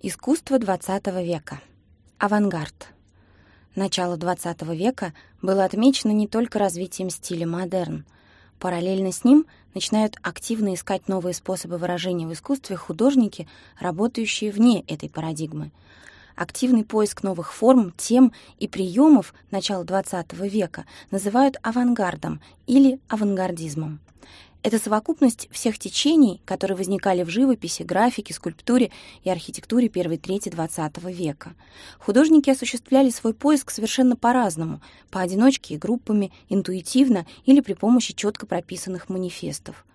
Искусство XX века. Авангард. Начало XX века было отмечено не только развитием стиля модерн. Параллельно с ним начинают активно искать новые способы выражения в искусстве художники, работающие вне этой парадигмы. Активный поиск новых форм, тем и приемов начала XX века называют авангардом или авангардизмом. Это совокупность всех течений, которые возникали в живописи, графике, скульптуре и архитектуре первой трети XX века. Художники осуществляли свой поиск совершенно по-разному, поодиночке и группами, интуитивно или при помощи четко прописанных манифестов.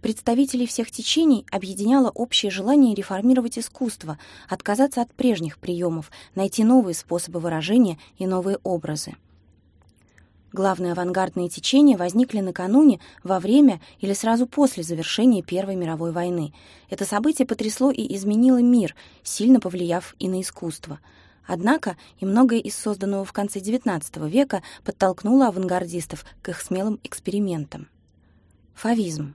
Представителей всех течений объединяло общее желание реформировать искусство, отказаться от прежних приемов, найти новые способы выражения и новые образы. Главные авангардные течения возникли накануне, во время или сразу после завершения Первой мировой войны. Это событие потрясло и изменило мир, сильно повлияв и на искусство. Однако и многое из созданного в конце XIX века подтолкнуло авангардистов к их смелым экспериментам. Фавизм.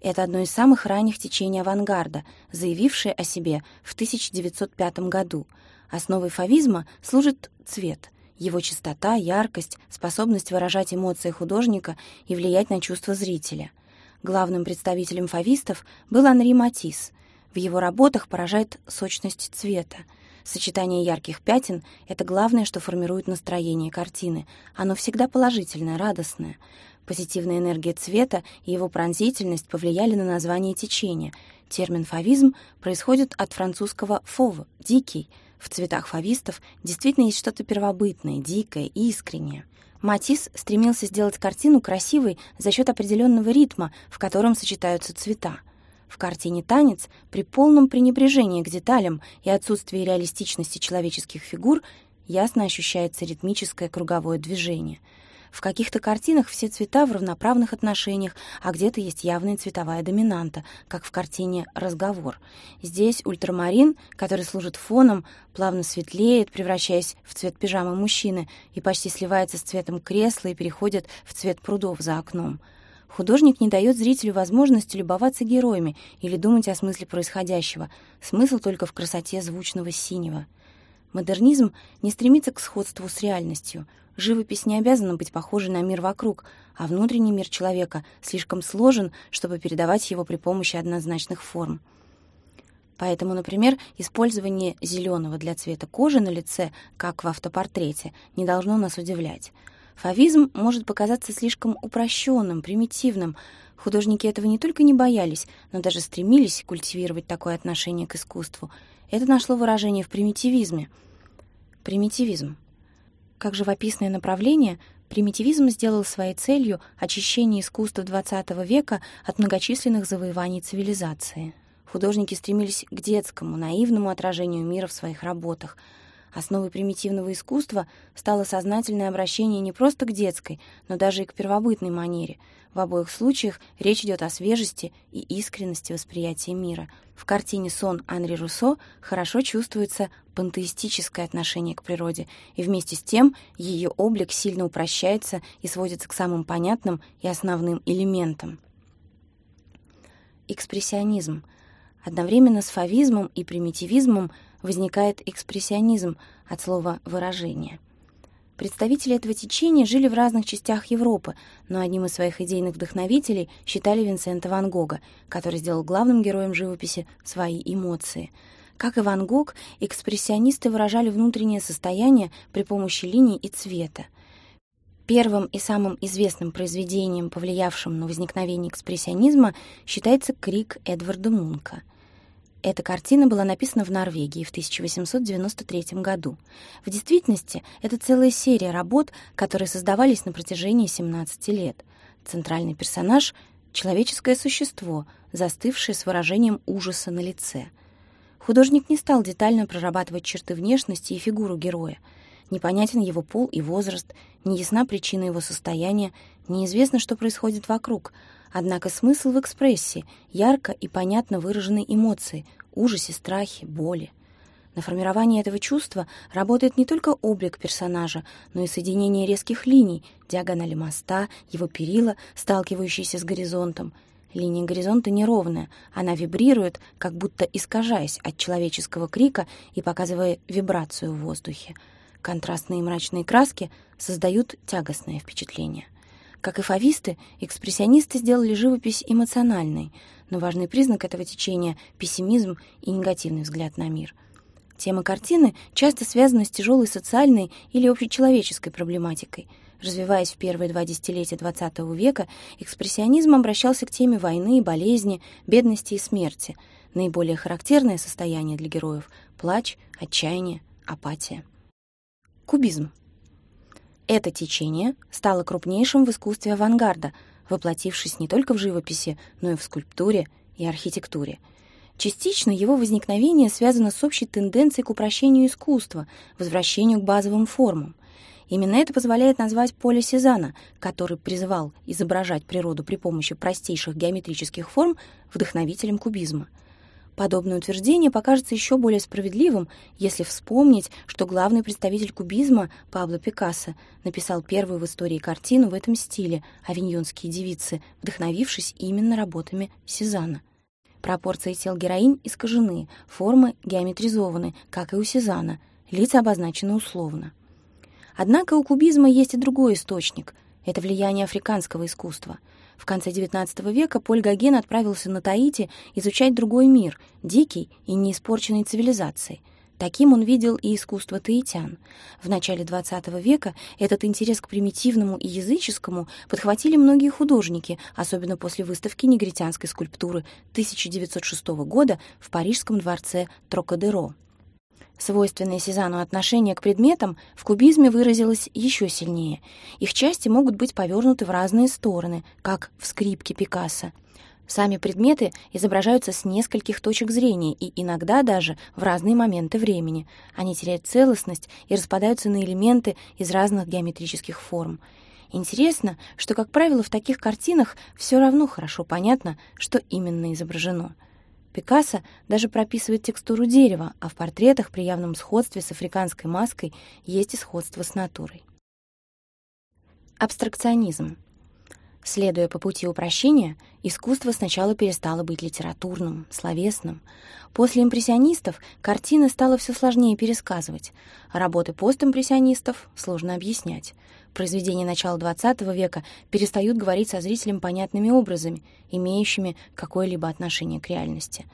Это одно из самых ранних течений авангарда, заявившее о себе в 1905 году. Основой фавизма служит цвет — его чистота, яркость, способность выражать эмоции художника и влиять на чувства зрителя. Главным представителем фавистов был Анри Матисс. В его работах поражает сочность цвета. Сочетание ярких пятен — это главное, что формирует настроение картины. Оно всегда положительное, радостное. Позитивная энергия цвета и его пронзительность повлияли на название течения. Термин «фавизм» происходит от французского «фов» — «дикий», в цветах фавистов действительно есть что-то первобытное, дикое и искреннее. Матисс стремился сделать картину красивой за счет определенного ритма, в котором сочетаются цвета. В картине «Танец» при полном пренебрежении к деталям и отсутствии реалистичности человеческих фигур ясно ощущается ритмическое круговое движение — в каких-то картинах все цвета в равноправных отношениях, а где-то есть явная цветовая доминанта, как в картине «Разговор». Здесь ультрамарин, который служит фоном, плавно светлеет, превращаясь в цвет пижамы мужчины, и почти сливается с цветом кресла и переходит в цвет прудов за окном. Художник не дает зрителю возможности любоваться героями или думать о смысле происходящего. Смысл только в красоте звучного синего. Модернизм не стремится к сходству с реальностью — Живопись не обязана быть похожей на мир вокруг, а внутренний мир человека слишком сложен, чтобы передавать его при помощи однозначных форм. Поэтому, например, использование зеленого для цвета кожи на лице, как в автопортрете, не должно нас удивлять. Фавизм может показаться слишком упрощенным, примитивным. Художники этого не только не боялись, но даже стремились культивировать такое отношение к искусству. Это нашло выражение в примитивизме. Примитивизм как живописное направление, примитивизм сделал своей целью очищение искусства XX века от многочисленных завоеваний цивилизации. Художники стремились к детскому, наивному отражению мира в своих работах. Основой примитивного искусства стало сознательное обращение не просто к детской, но даже и к первобытной манере — в обоих случаях речь идет о свежести и искренности восприятия мира. В картине «Сон» Анри Руссо хорошо чувствуется пантеистическое отношение к природе, и вместе с тем ее облик сильно упрощается и сводится к самым понятным и основным элементам. Экспрессионизм. Одновременно с фавизмом и примитивизмом возникает экспрессионизм от слова «выражение». Представители этого течения жили в разных частях Европы, но одним из своих идейных вдохновителей считали Винсента Ван Гога, который сделал главным героем живописи свои эмоции. Как и Ван Гог, экспрессионисты выражали внутреннее состояние при помощи линий и цвета. Первым и самым известным произведением, повлиявшим на возникновение экспрессионизма, считается «Крик» Эдварда Мунка — эта картина была написана в Норвегии в 1893 году. В действительности, это целая серия работ, которые создавались на протяжении 17 лет. Центральный персонаж — человеческое существо, застывшее с выражением ужаса на лице. Художник не стал детально прорабатывать черты внешности и фигуру героя. Непонятен его пол и возраст, неясна причина его состояния, неизвестно, что происходит вокруг — Однако смысл в экспрессии, ярко и понятно выраженной эмоции, ужасе, страхе, боли. На формирование этого чувства работает не только облик персонажа, но и соединение резких линий, диагонали моста, его перила, сталкивающиеся с горизонтом. Линия горизонта неровная, она вибрирует, как будто искажаясь от человеческого крика и показывая вибрацию в воздухе. Контрастные мрачные краски создают тягостное впечатление. Как и фависты, экспрессионисты сделали живопись эмоциональной, но важный признак этого течения — пессимизм и негативный взгляд на мир. Тема картины часто связана с тяжелой социальной или общечеловеческой проблематикой. Развиваясь в первые два десятилетия XX века, экспрессионизм обращался к теме войны, болезни, бедности и смерти. Наиболее характерное состояние для героев — плач, отчаяние, апатия. Кубизм. Это течение стало крупнейшим в искусстве авангарда, воплотившись не только в живописи, но и в скульптуре и архитектуре. Частично его возникновение связано с общей тенденцией к упрощению искусства, возвращению к базовым формам. Именно это позволяет назвать Поля Сезана, который призывал изображать природу при помощи простейших геометрических форм, вдохновителем кубизма — Подобное утверждение покажется еще более справедливым, если вспомнить, что главный представитель кубизма Пабло Пикассо написал первую в истории картину в этом стиле «Авиньонские девицы», вдохновившись именно работами Сезана. Пропорции тел героинь искажены, формы геометризованы, как и у Сезана, лица обозначены условно. Однако у кубизма есть и другой источник — это влияние африканского искусства — в конце XIX века Поль Гоген отправился на Таити изучать другой мир, дикий и неиспорченный цивилизацией. Таким он видел и искусство таитян. В начале XX века этот интерес к примитивному и языческому подхватили многие художники, особенно после выставки негритянской скульптуры 1906 года в парижском дворце Трокадеро. Свойственное Сезану отношение к предметам в кубизме выразилось еще сильнее. Их части могут быть повернуты в разные стороны, как в скрипке Пикассо. Сами предметы изображаются с нескольких точек зрения и иногда даже в разные моменты времени. Они теряют целостность и распадаются на элементы из разных геометрических форм. Интересно, что, как правило, в таких картинах все равно хорошо понятно, что именно изображено — Пикассо даже прописывает текстуру дерева, а в портретах при явном сходстве с африканской маской есть и сходство с натурой. Абстракционизм. Следуя по пути упрощения, искусство сначала перестало быть литературным, словесным. После импрессионистов картины стало все сложнее пересказывать, работы постимпрессионистов сложно объяснять. Произведения начала XX века перестают говорить со зрителем понятными образами, имеющими какое-либо отношение к реальности.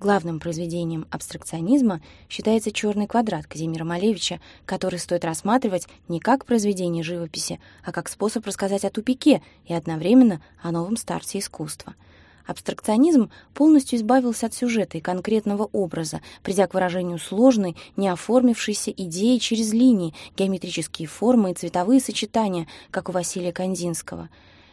Главным произведением абстракционизма считается «Черный квадрат» Казимира Малевича, который стоит рассматривать не как произведение живописи, а как способ рассказать о тупике и одновременно о новом старте искусства — Абстракционизм полностью избавился от сюжета и конкретного образа, придя к выражению сложной, не оформившейся идеи через линии, геометрические формы и цветовые сочетания, как у Василия Кандинского.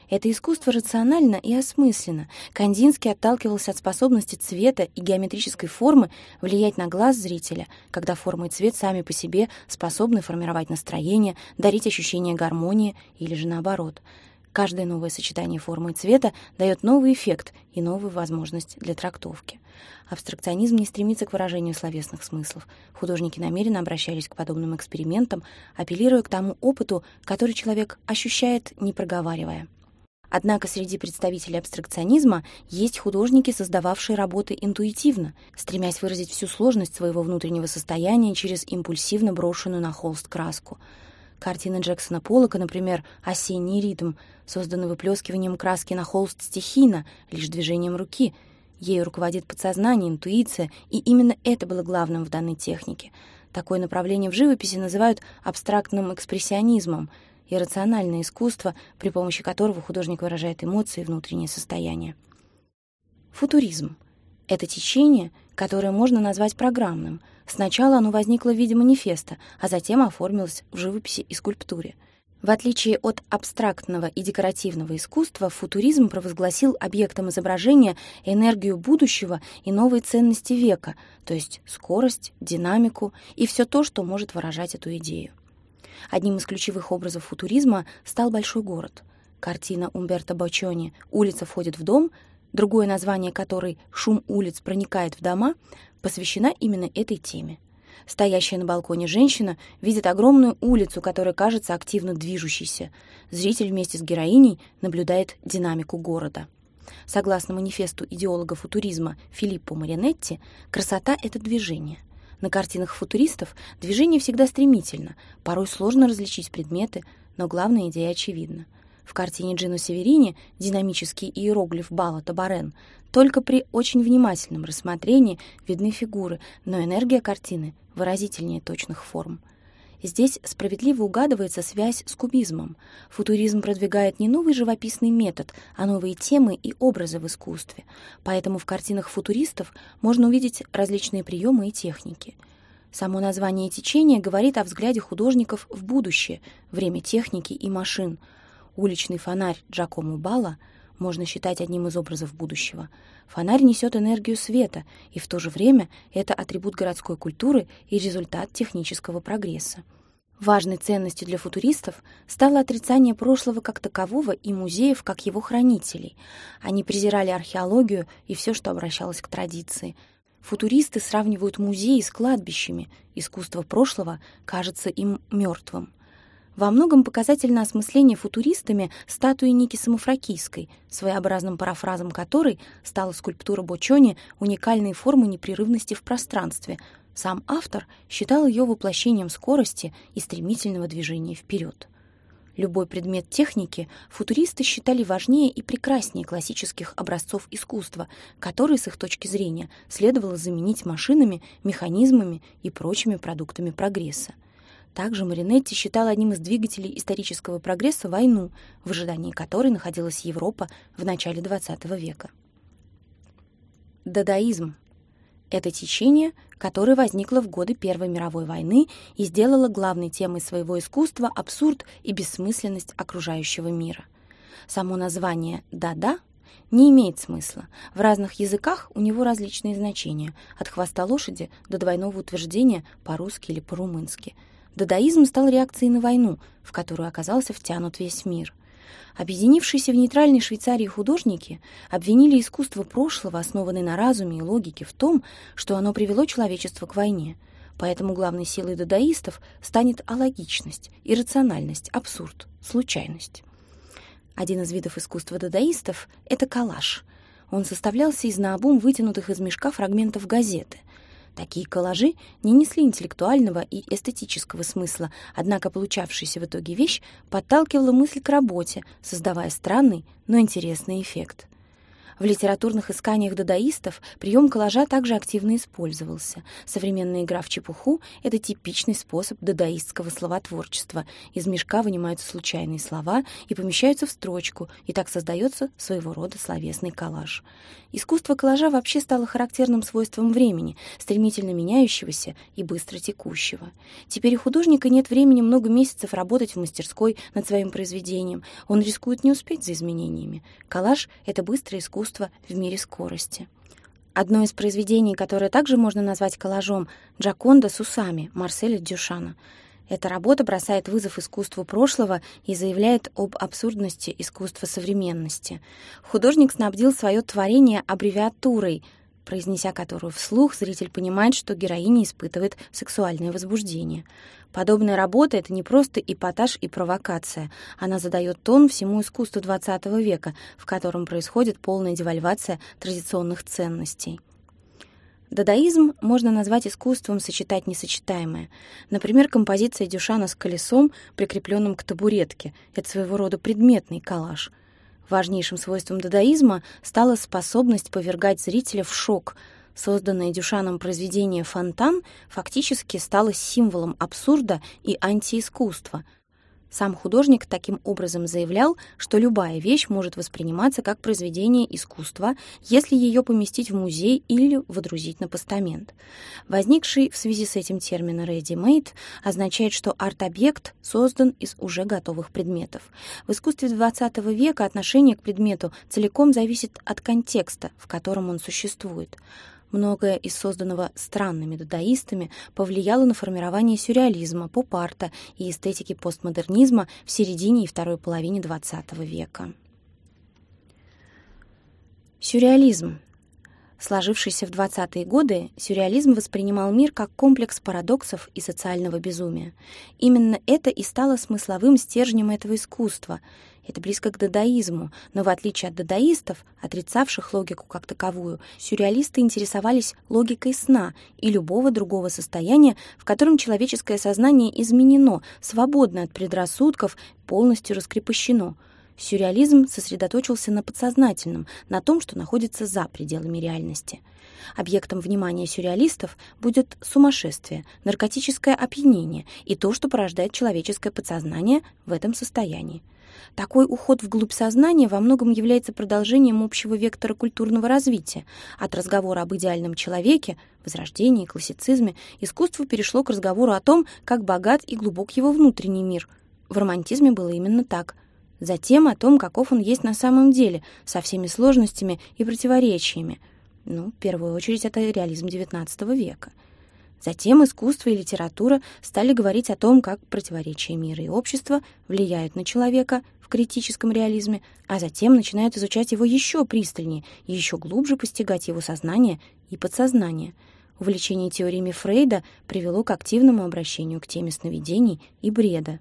Это искусство рационально и осмысленно. Кандинский отталкивался от способности цвета и геометрической формы влиять на глаз зрителя, когда форма и цвет сами по себе способны формировать настроение, дарить ощущение гармонии или же наоборот — Каждое новое сочетание формы и цвета дает новый эффект и новую возможность для трактовки. Абстракционизм не стремится к выражению словесных смыслов. Художники намеренно обращались к подобным экспериментам, апеллируя к тому опыту, который человек ощущает, не проговаривая. Однако среди представителей абстракционизма есть художники, создававшие работы интуитивно, стремясь выразить всю сложность своего внутреннего состояния через импульсивно брошенную на холст краску — Картины Джексона Поллока, например, «Осенний ритм», созданы выплескиванием краски на холст стихийно, лишь движением руки. Ею руководит подсознание, интуиция, и именно это было главным в данной технике. Такое направление в живописи называют абстрактным экспрессионизмом, иррациональное искусство, при помощи которого художник выражает эмоции и внутреннее состояние. Футуризм — это течение, которое можно назвать программным — Сначала оно возникло в виде манифеста, а затем оформилось в живописи и скульптуре. В отличие от абстрактного и декоративного искусства, футуризм провозгласил объектом изображения энергию будущего и новые ценности века, то есть скорость, динамику и все то, что может выражать эту идею. Одним из ключевых образов футуризма стал большой город. Картина Умберто Бочони «Улица входит в дом», другое название которой «Шум улиц проникает в дома», посвящена именно этой теме. Стоящая на балконе женщина видит огромную улицу, которая кажется активно движущейся. Зритель вместе с героиней наблюдает динамику города. Согласно манифесту идеолога футуризма Филиппо Маринетти, красота — это движение. На картинах футуристов движение всегда стремительно, порой сложно различить предметы, но главная идея очевидна. В картине Джино Северини динамический иероглиф Бала Табарен только при очень внимательном рассмотрении видны фигуры, но энергия картины выразительнее точных форм. Здесь справедливо угадывается связь с кубизмом. Футуризм продвигает не новый живописный метод, а новые темы и образы в искусстве. Поэтому в картинах футуристов можно увидеть различные приемы и техники. Само название течения говорит о взгляде художников в будущее, время техники и машин. Уличный фонарь Джакомо Бала можно считать одним из образов будущего. Фонарь несет энергию света, и в то же время это атрибут городской культуры и результат технического прогресса. Важной ценностью для футуристов стало отрицание прошлого как такового и музеев как его хранителей. Они презирали археологию и все, что обращалось к традиции. Футуристы сравнивают музеи с кладбищами, искусство прошлого кажется им мертвым. Во многом показательно осмысление футуристами статуи Ники Самофракийской, своеобразным парафразом которой стала скульптура Бочони уникальной формы непрерывности в пространстве. Сам автор считал ее воплощением скорости и стремительного движения вперед. Любой предмет техники футуристы считали важнее и прекраснее классических образцов искусства, которые, с их точки зрения, следовало заменить машинами, механизмами и прочими продуктами прогресса. Также Маринетти считал одним из двигателей исторического прогресса войну, в ожидании которой находилась Европа в начале XX века. Дадаизм — это течение, которое возникло в годы Первой мировой войны и сделало главной темой своего искусства абсурд и бессмысленность окружающего мира. Само название «дада» не имеет смысла. В разных языках у него различные значения, от хвоста лошади до двойного утверждения по-русски или по-румынски — Дадаизм стал реакцией на войну, в которую оказался втянут весь мир. Объединившиеся в нейтральной Швейцарии художники обвинили искусство прошлого, основанное на разуме и логике, в том, что оно привело человечество к войне. Поэтому главной силой дадаистов станет алогичность, иррациональность, абсурд, случайность. Один из видов искусства дадаистов — это коллаж. Он составлялся из наобум вытянутых из мешка фрагментов газеты — Такие коллажи не несли интеллектуального и эстетического смысла, однако получавшаяся в итоге вещь подталкивала мысль к работе, создавая странный, но интересный эффект. В литературных исканиях дадаистов прием коллажа также активно использовался. Современная игра в чепуху — это типичный способ дадаистского словотворчества. Из мешка вынимаются случайные слова и помещаются в строчку, и так создается своего рода словесный коллаж. Искусство коллажа вообще стало характерным свойством времени, стремительно меняющегося и быстро текущего. Теперь у художника нет времени много месяцев работать в мастерской над своим произведением. Он рискует не успеть за изменениями. Коллаж — это быстрое искусство, искусства в мире скорости. Одно из произведений, которое также можно назвать коллажом, «Джаконда с усами» Марселя Дюшана. Эта работа бросает вызов искусству прошлого и заявляет об абсурдности искусства современности. Художник снабдил свое творение аббревиатурой — произнеся которую вслух, зритель понимает, что героиня испытывает сексуальное возбуждение. Подобная работа — это не просто эпатаж и провокация. Она задает тон всему искусству XX века, в котором происходит полная девальвация традиционных ценностей. Дадаизм можно назвать искусством сочетать несочетаемое. Например, композиция Дюшана с колесом, прикрепленным к табуретке. Это своего рода предметный коллаж — Важнейшим свойством дадаизма стала способность повергать зрителя в шок. Созданное Дюшаном произведение «Фонтан» фактически стало символом абсурда и антиискусства — сам художник таким образом заявлял, что любая вещь может восприниматься как произведение искусства, если ее поместить в музей или водрузить на постамент. Возникший в связи с этим термин «ready-made» означает, что арт-объект создан из уже готовых предметов. В искусстве XX века отношение к предмету целиком зависит от контекста, в котором он существует. Многое из созданного странными дадаистами повлияло на формирование сюрреализма, поп-арта и эстетики постмодернизма в середине и второй половине XX века. Сюрреализм. Сложившийся в 20-е годы, сюрреализм воспринимал мир как комплекс парадоксов и социального безумия. Именно это и стало смысловым стержнем этого искусства. Это близко к дадаизму, но в отличие от дадаистов, отрицавших логику как таковую, сюрреалисты интересовались логикой сна и любого другого состояния, в котором человеческое сознание изменено, свободно от предрассудков, полностью раскрепощено — Сюрреализм сосредоточился на подсознательном, на том, что находится за пределами реальности. Объектом внимания сюрреалистов будет сумасшествие, наркотическое опьянение и то, что порождает человеческое подсознание в этом состоянии. Такой уход вглубь сознания во многом является продолжением общего вектора культурного развития. От разговора об идеальном человеке, возрождении, классицизме, искусство перешло к разговору о том, как богат и глубок его внутренний мир. В романтизме было именно так – Затем о том, каков он есть на самом деле, со всеми сложностями и противоречиями. Ну, в первую очередь, это реализм XIX века. Затем искусство и литература стали говорить о том, как противоречия мира и общества влияют на человека в критическом реализме, а затем начинают изучать его еще пристальнее, еще глубже постигать его сознание и подсознание. Увлечение теориями Фрейда привело к активному обращению к теме сновидений и бреда.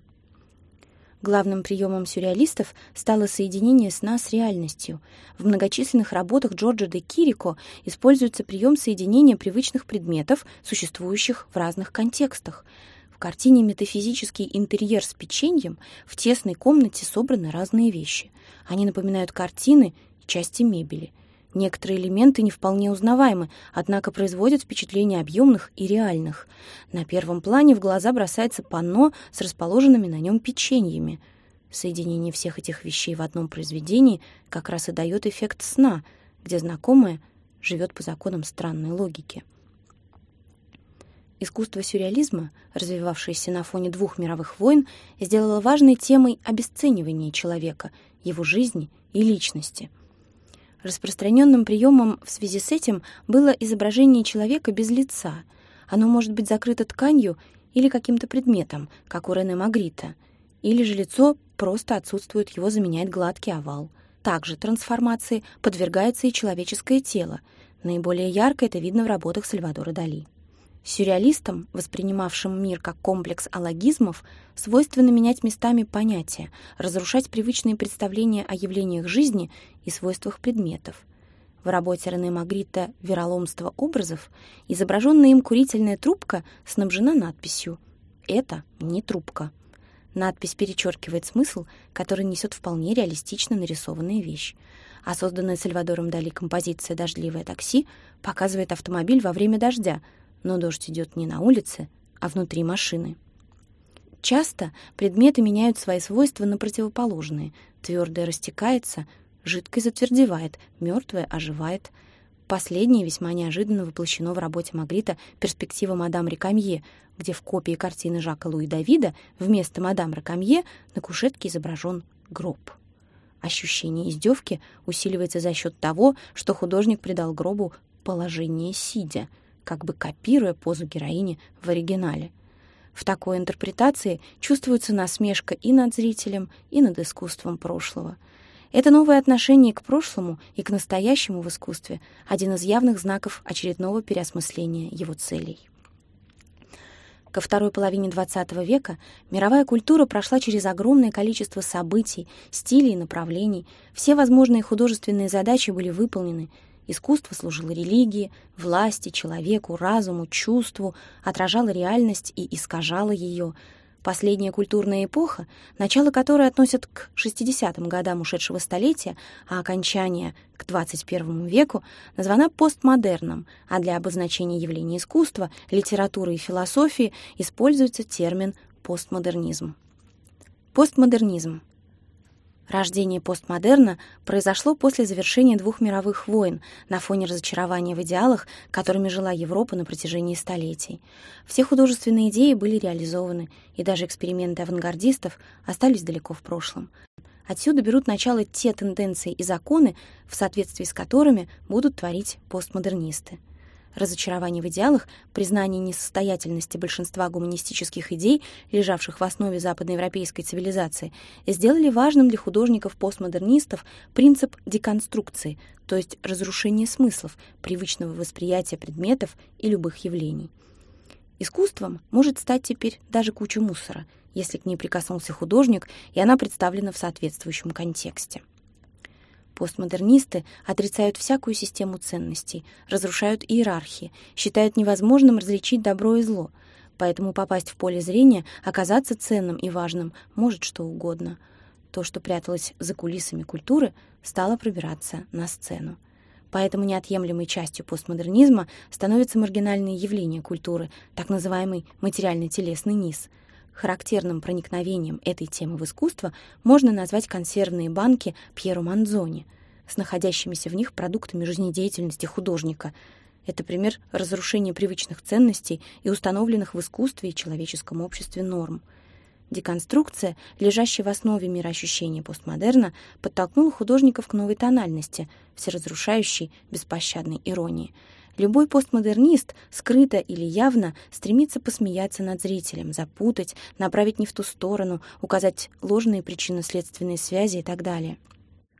Главным приемом сюрреалистов стало соединение сна с реальностью. В многочисленных работах Джорджа де Кирико используется прием соединения привычных предметов, существующих в разных контекстах. В картине «Метафизический интерьер с печеньем» в тесной комнате собраны разные вещи. Они напоминают картины и части мебели — Некоторые элементы не вполне узнаваемы, однако производят впечатление объемных и реальных. На первом плане в глаза бросается панно с расположенными на нем печеньями. Соединение всех этих вещей в одном произведении как раз и дает эффект сна, где знакомое живет по законам странной логики. Искусство сюрреализма, развивавшееся на фоне двух мировых войн, сделало важной темой обесценивания человека, его жизни и личности — Распространенным приемом в связи с этим было изображение человека без лица. Оно может быть закрыто тканью или каким-то предметом, как у Рене Магрита, или же лицо просто отсутствует, его заменяет гладкий овал. Также трансформации подвергается и человеческое тело. Наиболее ярко это видно в работах Сальвадора Дали. Сюрреалистам, воспринимавшим мир как комплекс алогизмов, свойственно менять местами понятия, разрушать привычные представления о явлениях жизни и свойствах предметов. В работе Рене Магрита «Вероломство образов» изображенная им курительная трубка снабжена надписью «Это не трубка». Надпись перечеркивает смысл, который несет вполне реалистично нарисованная вещь. А созданная Сальвадором Дали композиция «Дождливое такси» показывает автомобиль во время дождя — но дождь идет не на улице, а внутри машины. Часто предметы меняют свои свойства на противоположные. Твердое растекается, жидкое затвердевает, мертвое оживает. Последнее весьма неожиданно воплощено в работе Магрита «Перспектива мадам Рекамье», где в копии картины Жака Луи Давида вместо мадам Рекамье на кушетке изображен гроб. Ощущение издевки усиливается за счет того, что художник придал гробу положение сидя — как бы копируя позу героини в оригинале. В такой интерпретации чувствуется насмешка и над зрителем, и над искусством прошлого. Это новое отношение к прошлому и к настоящему в искусстве — один из явных знаков очередного переосмысления его целей. Ко второй половине XX века мировая культура прошла через огромное количество событий, стилей и направлений. Все возможные художественные задачи были выполнены — Искусство служило религии, власти, человеку, разуму, чувству, отражало реальность и искажало ее. Последняя культурная эпоха, начало которой относят к 60-м годам ушедшего столетия, а окончание — к 21 веку, названа постмодерном, а для обозначения явления искусства, литературы и философии используется термин «постмодернизм». Постмодернизм Рождение постмодерна произошло после завершения двух мировых войн на фоне разочарования в идеалах, которыми жила Европа на протяжении столетий. Все художественные идеи были реализованы, и даже эксперименты авангардистов остались далеко в прошлом. Отсюда берут начало те тенденции и законы, в соответствии с которыми будут творить постмодернисты. Разочарование в идеалах, признание несостоятельности большинства гуманистических идей, лежавших в основе западноевропейской цивилизации, сделали важным для художников-постмодернистов принцип деконструкции, то есть разрушение смыслов, привычного восприятия предметов и любых явлений. Искусством может стать теперь даже куча мусора, если к ней прикоснулся художник, и она представлена в соответствующем контексте. Постмодернисты отрицают всякую систему ценностей, разрушают иерархии, считают невозможным различить добро и зло, поэтому попасть в поле зрения, оказаться ценным и важным может что угодно. То, что пряталось за кулисами культуры, стало пробираться на сцену. Поэтому неотъемлемой частью постмодернизма становятся маргинальные явления культуры, так называемый материально-телесный низ. Характерным проникновением этой темы в искусство можно назвать консервные банки Пьеро Манзони с находящимися в них продуктами жизнедеятельности художника. Это пример разрушения привычных ценностей и установленных в искусстве и человеческом обществе норм — Деконструкция, лежащая в основе мироощущения постмодерна, подтолкнула художников к новой тональности, всеразрушающей, беспощадной иронии. Любой постмодернист, скрыто или явно, стремится посмеяться над зрителем, запутать, направить не в ту сторону, указать ложные причинно-следственные связи и так далее.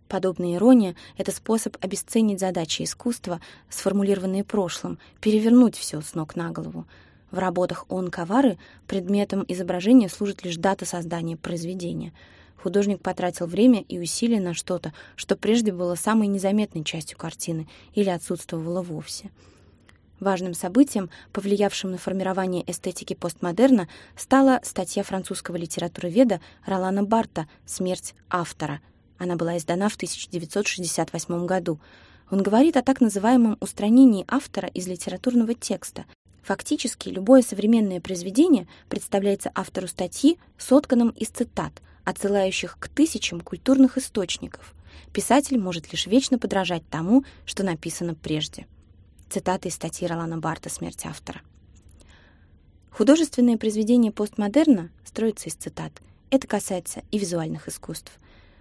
Подобная ирония — это способ обесценить задачи искусства, сформулированные прошлым, перевернуть все с ног на голову — в работах Он Кавары предметом изображения служит лишь дата создания произведения. Художник потратил время и усилия на что-то, что прежде было самой незаметной частью картины или отсутствовало вовсе. Важным событием, повлиявшим на формирование эстетики постмодерна, стала статья французского литературоведа Ролана Барта «Смерть автора». Она была издана в 1968 году. Он говорит о так называемом устранении автора из литературного текста, Фактически, любое современное произведение представляется автору статьи сотканным из цитат, отсылающих к тысячам культурных источников. Писатель может лишь вечно подражать тому, что написано прежде. Цитата из статьи Ролана Барта «Смерть автора». Художественное произведение постмодерна строится из цитат. Это касается и визуальных искусств.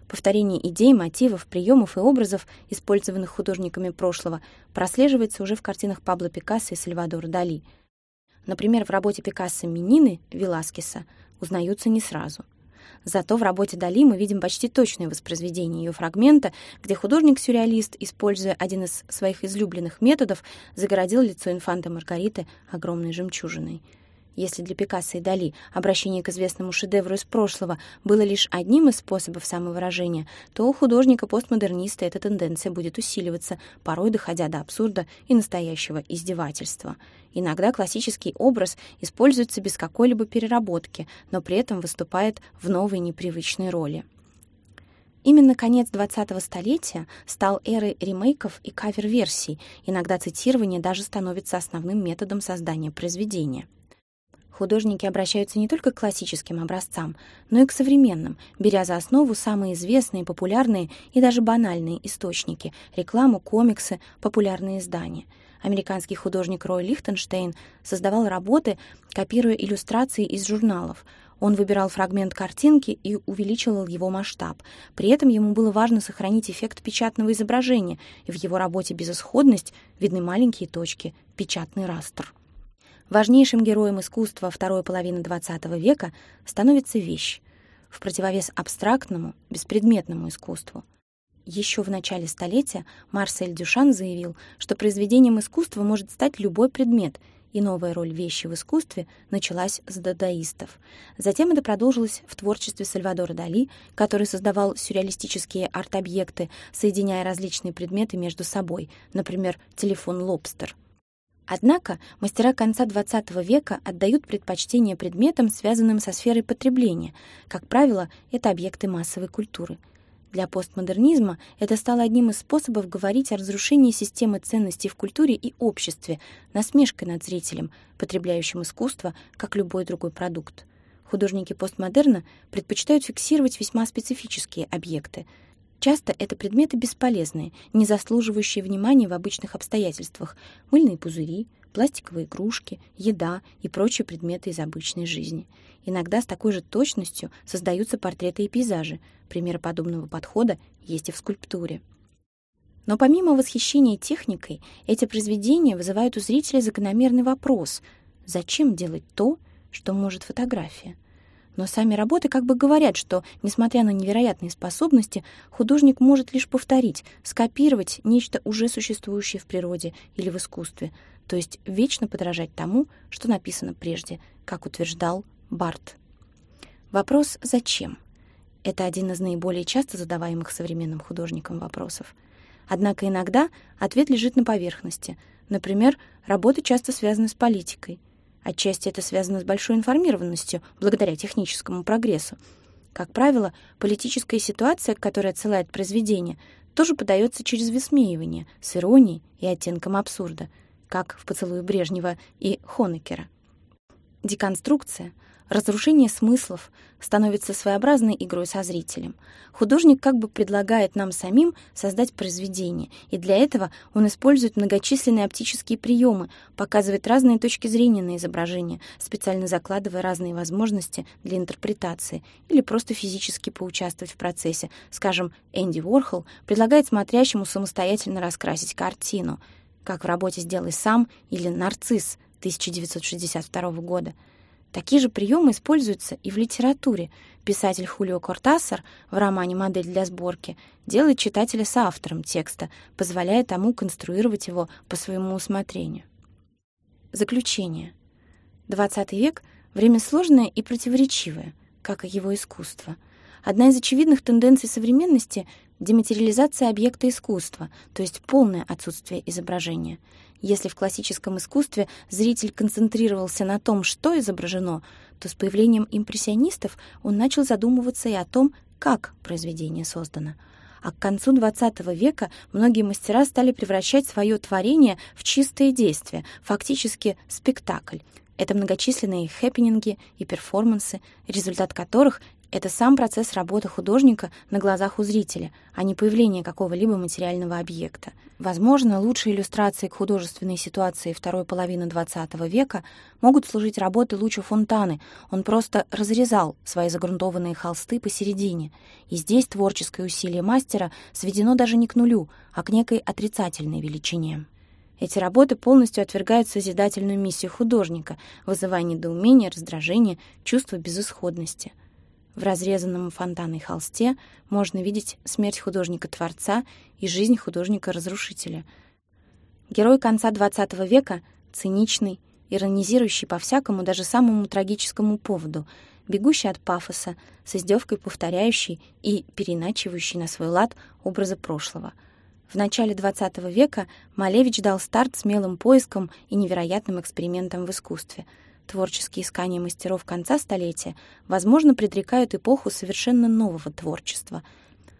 Повторение идей, мотивов, приемов и образов, использованных художниками прошлого, прослеживается уже в картинах Пабло Пикассо и Сальвадора Дали — Например, в работе Пикассо «Минины» Веласкеса узнаются не сразу. Зато в работе Дали мы видим почти точное воспроизведение ее фрагмента, где художник-сюрреалист, используя один из своих излюбленных методов, загородил лицо инфанта Маргариты огромной жемчужиной — если для Пикассо и Дали обращение к известному шедевру из прошлого было лишь одним из способов самовыражения, то у художника-постмодерниста эта тенденция будет усиливаться, порой доходя до абсурда и настоящего издевательства. Иногда классический образ используется без какой-либо переработки, но при этом выступает в новой непривычной роли. Именно конец 20-го столетия стал эрой ремейков и кавер-версий, иногда цитирование даже становится основным методом создания произведения. Художники обращаются не только к классическим образцам, но и к современным, беря за основу самые известные, популярные и даже банальные источники — рекламу, комиксы, популярные издания. Американский художник Рой Лихтенштейн создавал работы, копируя иллюстрации из журналов. Он выбирал фрагмент картинки и увеличивал его масштаб. При этом ему было важно сохранить эффект печатного изображения, и в его работе «Безысходность» видны маленькие точки, печатный растр. Важнейшим героем искусства второй половины XX века становится вещь, в противовес абстрактному, беспредметному искусству. Еще в начале столетия Марсель Дюшан заявил, что произведением искусства может стать любой предмет, и новая роль вещи в искусстве началась с дадаистов. Затем это продолжилось в творчестве Сальвадора Дали, который создавал сюрреалистические арт-объекты, соединяя различные предметы между собой, например, телефон «Лобстер», Однако мастера конца XX века отдают предпочтение предметам, связанным со сферой потребления. Как правило, это объекты массовой культуры. Для постмодернизма это стало одним из способов говорить о разрушении системы ценностей в культуре и обществе, насмешкой над зрителем, потребляющим искусство, как любой другой продукт. Художники постмодерна предпочитают фиксировать весьма специфические объекты — Часто это предметы бесполезные, не заслуживающие внимания в обычных обстоятельствах. Мыльные пузыри, пластиковые игрушки, еда и прочие предметы из обычной жизни. Иногда с такой же точностью создаются портреты и пейзажи. Примеры подобного подхода есть и в скульптуре. Но помимо восхищения техникой, эти произведения вызывают у зрителя закономерный вопрос — зачем делать то, что может фотография? Но сами работы как бы говорят, что, несмотря на невероятные способности, художник может лишь повторить, скопировать нечто уже существующее в природе или в искусстве, то есть вечно подражать тому, что написано прежде, как утверждал Барт. Вопрос «зачем?» — это один из наиболее часто задаваемых современным художникам вопросов. Однако иногда ответ лежит на поверхности. Например, работы часто связаны с политикой. Отчасти это связано с большой информированностью, благодаря техническому прогрессу. Как правило, политическая ситуация, к которой отсылает произведение, тоже подается через высмеивание, с иронией и оттенком абсурда, как в «Поцелуе Брежнева» и Хонекера. Деконструкция — Разрушение смыслов становится своеобразной игрой со зрителем. Художник как бы предлагает нам самим создать произведение, и для этого он использует многочисленные оптические приемы, показывает разные точки зрения на изображение, специально закладывая разные возможности для интерпретации или просто физически поучаствовать в процессе. Скажем, Энди Уорхол предлагает смотрящему самостоятельно раскрасить картину, как в работе «Сделай сам» или «Нарцисс» 1962 года — Такие же приемы используются и в литературе. Писатель Хулио Кортасар в романе «Модель для сборки» делает читателя соавтором текста, позволяя тому конструировать его по своему усмотрению. Заключение. XX век — время сложное и противоречивое, как и его искусство. Одна из очевидных тенденций современности — дематериализация объекта искусства, то есть полное отсутствие изображения — если в классическом искусстве зритель концентрировался на том, что изображено, то с появлением импрессионистов он начал задумываться и о том, как произведение создано. А к концу XX века многие мастера стали превращать свое творение в чистое действие, фактически спектакль. Это многочисленные хэппининги и перформансы, результат которых это сам процесс работы художника на глазах у зрителя, а не появление какого-либо материального объекта. Возможно, лучшей иллюстрацией к художественной ситуации второй половины XX века могут служить работы Лучо Фонтаны. Он просто разрезал свои загрунтованные холсты посередине. И здесь творческое усилие мастера сведено даже не к нулю, а к некой отрицательной величине. Эти работы полностью отвергают созидательную миссию художника, вызывая недоумение, раздражение, чувство безысходности — в разрезанном фонтанной холсте можно видеть смерть художника-творца и жизнь художника-разрушителя. Герой конца XX века — циничный, иронизирующий по-всякому, даже самому трагическому поводу, бегущий от пафоса, с издевкой повторяющий и переначивающий на свой лад образы прошлого. В начале XX века Малевич дал старт смелым поискам и невероятным экспериментам в искусстве — Творческие искания мастеров конца столетия, возможно, предрекают эпоху совершенно нового творчества.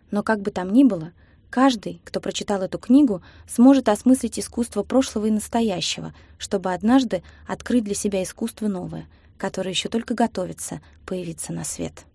Но как бы там ни было, каждый, кто прочитал эту книгу, сможет осмыслить искусство прошлого и настоящего, чтобы однажды открыть для себя искусство новое, которое еще только готовится появиться на свет.